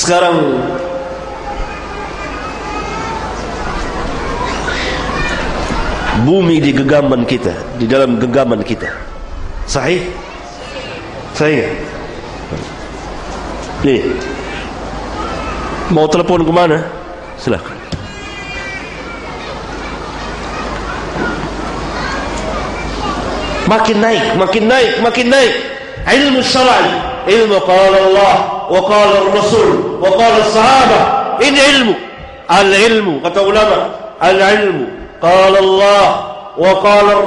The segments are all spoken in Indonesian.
sekarang. Bumi di genggaman kita di dalam genggaman kita. Sahih? Sahih nih mau telepon ke mana? Silakan. Makin naik makin naik makin naik. Ilmu syar'i. Ilmu qala Allah wa qala Rasul wa qala sahabah ilmu al ilmu kata ulama. al ilmu qala Allah wa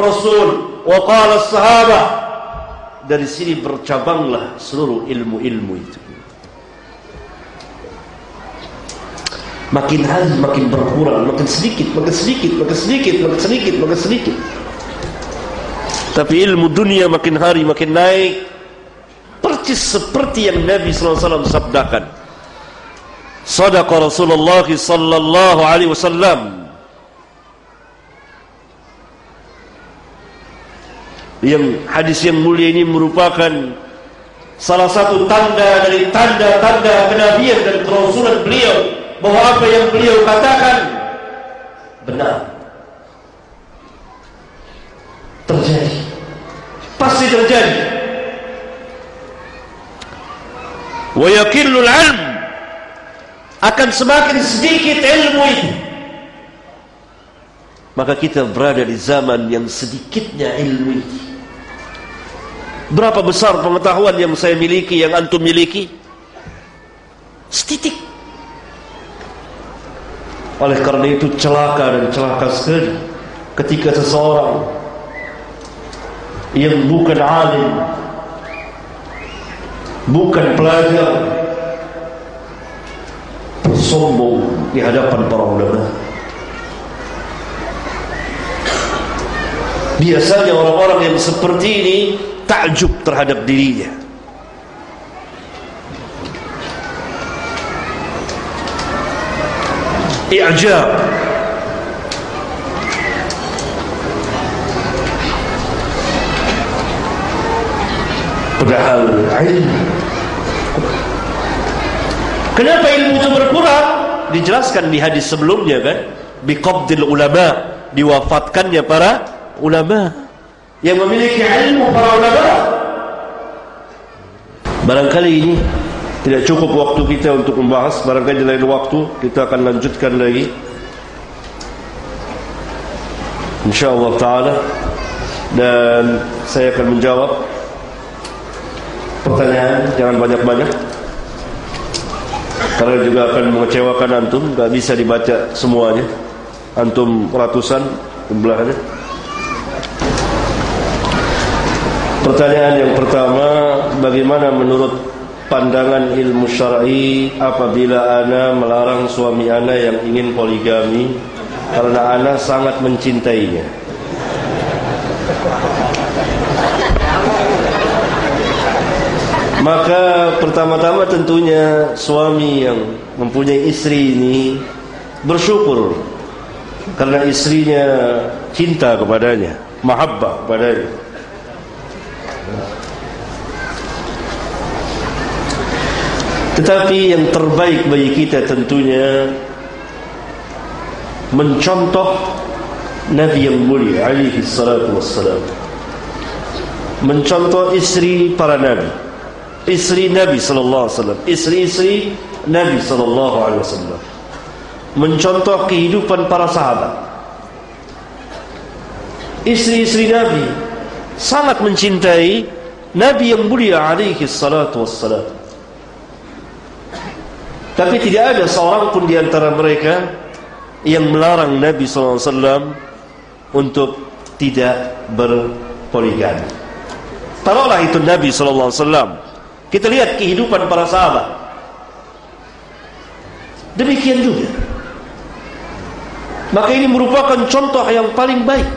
Rasul wa qala dari sini bercabanglah seluruh ilmu-ilmu itu. Makin hari makin berkurang makin sedikit makin sedikit makin sedikit makin sedikit makin sedikit. Tapi ilmu dunia makin hari makin naik. Persis seperti yang Nabi SAW sabdakan sadaqa Rasulullah sallallahu alaihi wasallam. Yang hadis yang mulia ini merupakan salah satu tanda dari tanda-tanda kenabian dan kerasulan beliau bahwa apa yang beliau katakan benar. Terjadi. Pasti terjadi. Wa yakillul ilm akan semakin sedikit ilmu itu. Maka kita berada di zaman yang sedikitnya ilmu itu. Berapa besar pengetahuan yang saya miliki yang antum miliki? Setitik. Oleh karena itu celaka dan celaka sekali. Ketika seseorang yang bukan alim bukan pelajar bersombong di hadapan para ulama. Biasanya orang-orang yang seperti ini takjub terhadap dirinya. I'jab. Padahal ilmu. Kenapa ilmu itu berkurang dijelaskan di hadis sebelumnya kan biqabdil ulama diwafatkannya para ulama. Yang memiliki ilmu para ulama. Barangkali ini tidak cukup waktu kita untuk membahas barangkali di lain waktu kita akan lanjutkan lagi. Insyaallah taala. Dan saya akan menjawab pertanyaan jangan banyak-banyak karena juga akan mengecewakan antum enggak bisa dibaca semuanya. Antum ratusan jumlahnya. Pertanyaan yang pertama bagaimana menurut pandangan ilmu syar'i apabila ana melarang suami ana yang ingin poligami? Karena ana sangat mencintainya. Maka pertama-tama tentunya suami yang mempunyai istri ini bersyukur karena istrinya cinta kepadanya, mahabbah kepadanya. Tetapi yang terbaik bagi kita tentunya mencontoh Nabi yang mulia alaihi salatu wassalam. Mencontoh istri para nabi. Istri Nabi sallallahu alaihi wasallam, istri-istri Nabi sallallahu alaihi wasallam. Mencontoh kehidupan para sahabat. Istri-istri Nabi sangat mencintai Nabi yang mulia alaihi salatu wassalam. Tapi tidak ada seorang pun di antara mereka yang melarang Nabi SAW untuk tidak berpoligami. Taruhlah itu Nabi SAW. Kita lihat kehidupan para sahabat. Demikian juga. Maka ini merupakan contoh yang paling baik.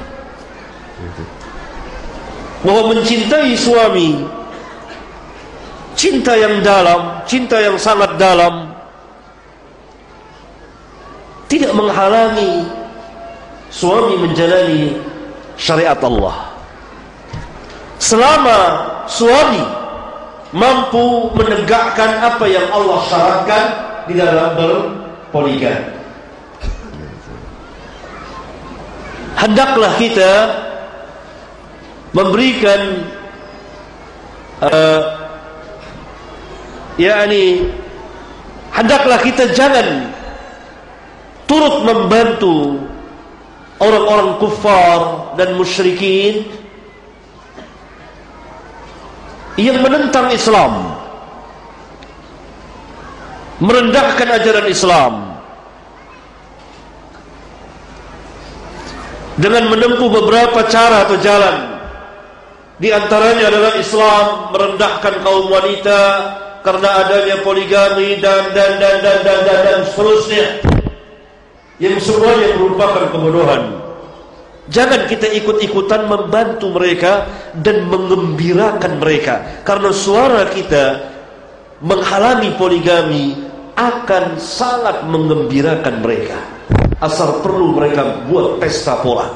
Bahwa mencintai suami cinta yang dalam, cinta yang sangat dalam tidak menghalangi suami menjalani syariat Allah selama suami mampu menegakkan apa yang Allah syaratkan di dalam berpoligami. Hendaklah kita memberikan uh, yakni hendaklah kita jangan turut membantu orang-orang kufar dan musyrikin yang menentang Islam. Merendahkan ajaran Islam. Dengan menempuh beberapa cara atau jalan. Di antaranya adalah Islam merendahkan kaum wanita karena adanya poligami dan dan dan dan dan dan, dan seterusnya. Yang semuanya merupakan kebodohan Jangan kita ikut-ikutan membantu mereka dan mengembirakan mereka. Karena suara kita menghalangi poligami akan sangat mengembirakan mereka. Asal perlu mereka buat pesta pola.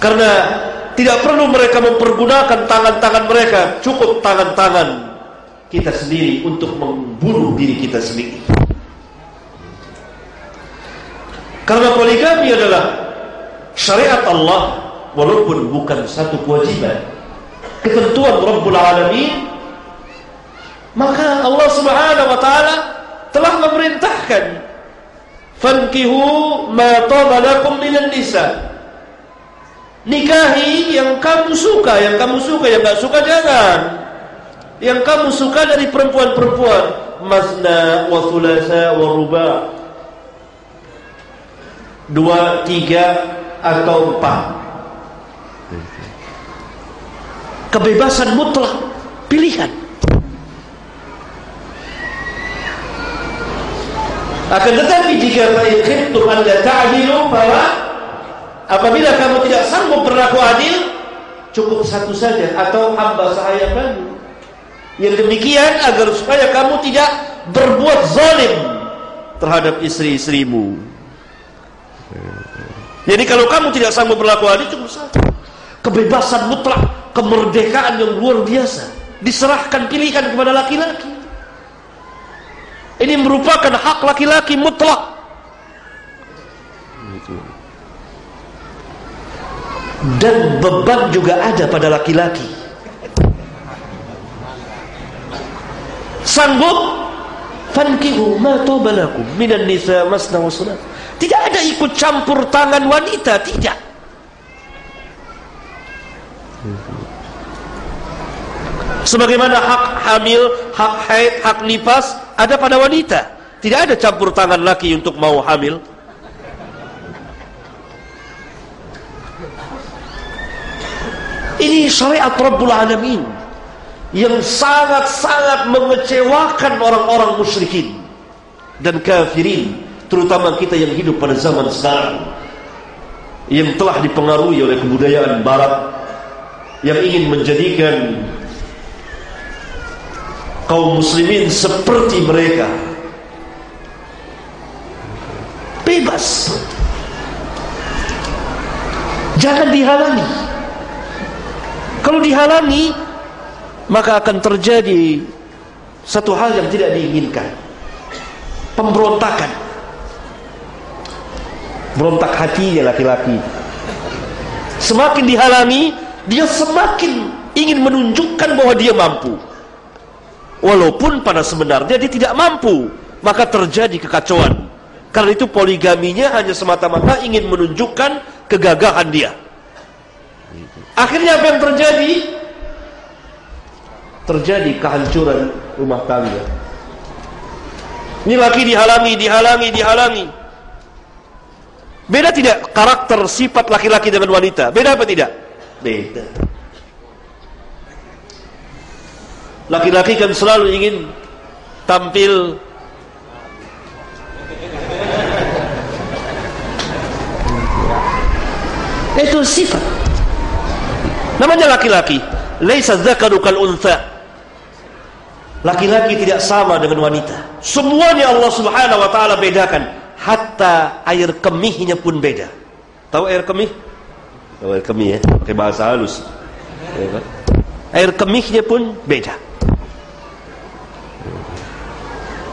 Karena tidak perlu mereka mempergunakan tangan-tangan mereka, cukup tangan-tangan kita sendiri untuk membunuh diri kita sendiri. Karena poligami adalah syariat Allah walaupun bukan satu kewajiban. Ketentuan Rabbul Alamin maka Allah Subhanahu wa taala telah memerintahkan fankihu ma taba lakum minan nisa. Nikahi yang kamu suka, yang kamu suka, yang enggak suka jangan. Yang kamu suka dari perempuan-perempuan, masna wa thulatha wa ruba' dua, tiga, atau empat. Kebebasan mutlak, pilihan. Akan tetapi jika khiftum an la ta'dilu bahwa apabila kamu tidak sanggup berlaku adil, cukup satu saja atau hamba sahaya kamu. Yang demikian agar supaya kamu tidak berbuat zalim terhadap istri-istrimu. Jadi kalau kamu tidak sanggup berlaku adil cukup satu. Kebebasan mutlak, kemerdekaan yang luar biasa diserahkan pilihan kepada laki-laki. Ini merupakan hak laki-laki mutlak. Dan beban juga ada pada laki-laki. Sanggup fankihu ma tobalakum minan nisa masna wa tidak ada ikut campur tangan wanita, tidak. Sebagaimana hak hamil, hak haid, hak nifas ada pada wanita. Tidak ada campur tangan laki untuk mau hamil. Ini syariat Rabbul Alamin yang sangat-sangat mengecewakan orang-orang musyrikin dan kafirin terutama kita yang hidup pada zaman sekarang yang telah dipengaruhi oleh kebudayaan barat yang ingin menjadikan kaum muslimin seperti mereka. Bebas. Jangan dihalangi. Kalau dihalangi maka akan terjadi satu hal yang tidak diinginkan. Pemberontakan berontak hatinya laki-laki. Semakin dihalangi dia semakin ingin menunjukkan bahwa dia mampu. Walaupun pada sebenarnya dia tidak mampu maka terjadi kekacauan. Karena itu poligaminya hanya semata-mata ingin menunjukkan kegagahan dia. Akhirnya apa yang terjadi? Terjadi kehancuran rumah tangga. Ini laki dihalangi dihalangi dihalangi Beda tidak karakter sifat laki-laki dengan wanita? Beda apa tidak? Beda. Laki-laki kan selalu ingin tampil itu sifat. Namanya laki-laki. Laisa dzakaru kal untha. Laki-laki tidak sama dengan wanita. Semuanya Allah Subhanahu wa taala bedakan hatta air kemihnya pun beda. Tahu air kemih? Tahu air kemih ya, pakai bahasa halus. Ya kan? air kemihnya pun beda